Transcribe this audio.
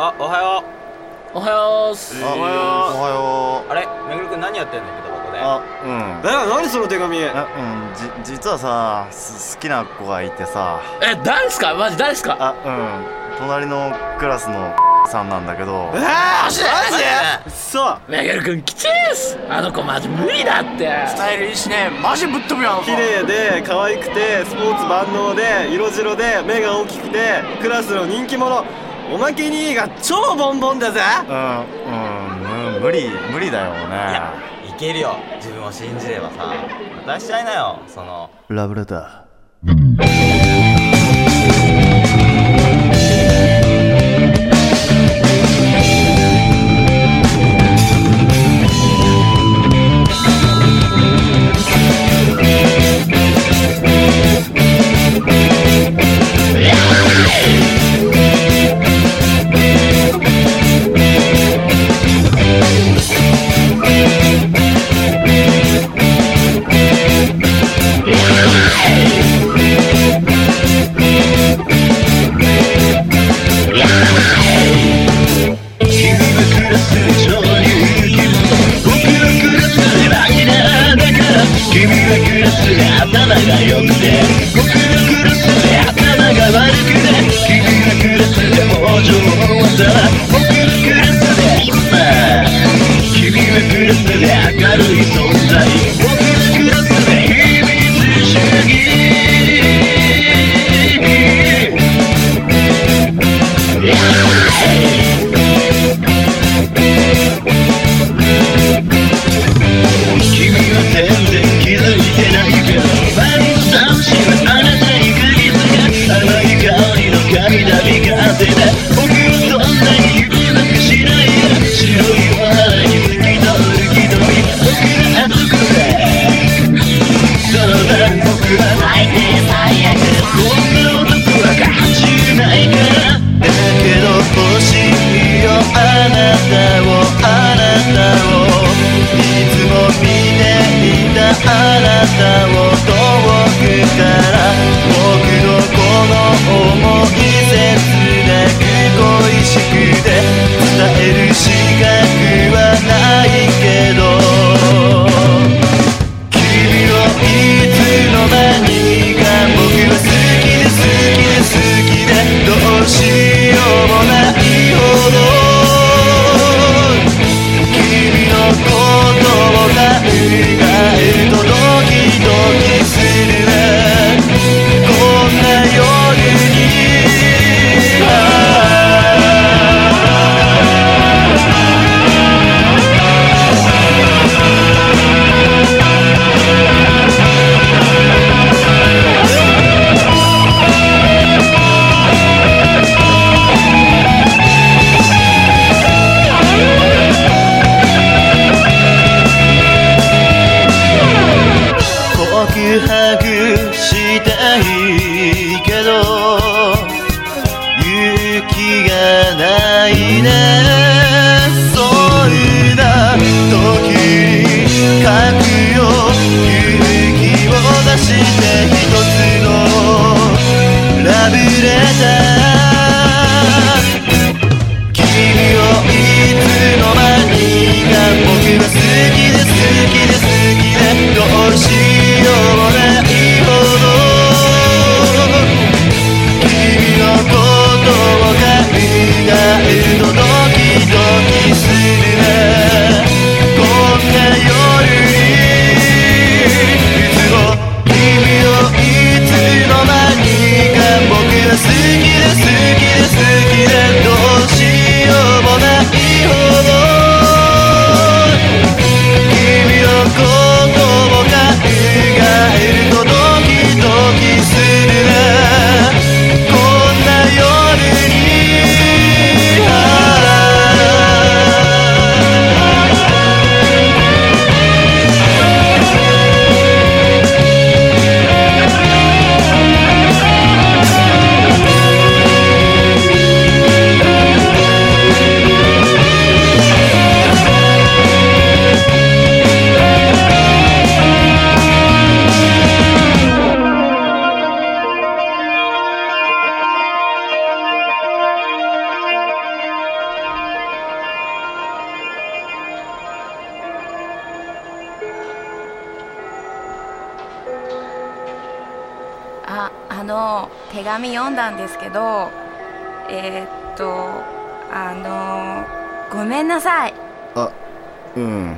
あおはよおはようおはよう。おはよう。あれ？めぐるくん何やってんだけどここで。あうん。だよ何その手紙？あうん。じ実はさす好きな子がいてさ。え誰ですか？マジ誰ですか？あうん。隣のクラスのさんなんだけど。えー、マジマジそうめげるくんきちいっす。あの子マジ無理だって。スタイルいいしね。マジぶっ飛ぶやん綺麗で可愛くてスポーツ万能で色白で目が大きくてクラスの人気者おまけにが超ボンボンだぜ。うんうんむ無理無理だよいねやいけるよ。自分を信じればさ。出しちゃいなよその。ラブレター「が苦しで頭が良くて僕がラスで頭が悪くて君が苦しいも情はさ僕が苦しい今君がラスで明るい存在僕がラスで秘密主義。can I be? なたをないねあの手紙読んだんですけどえー、っとあのごめんなさい。あうん。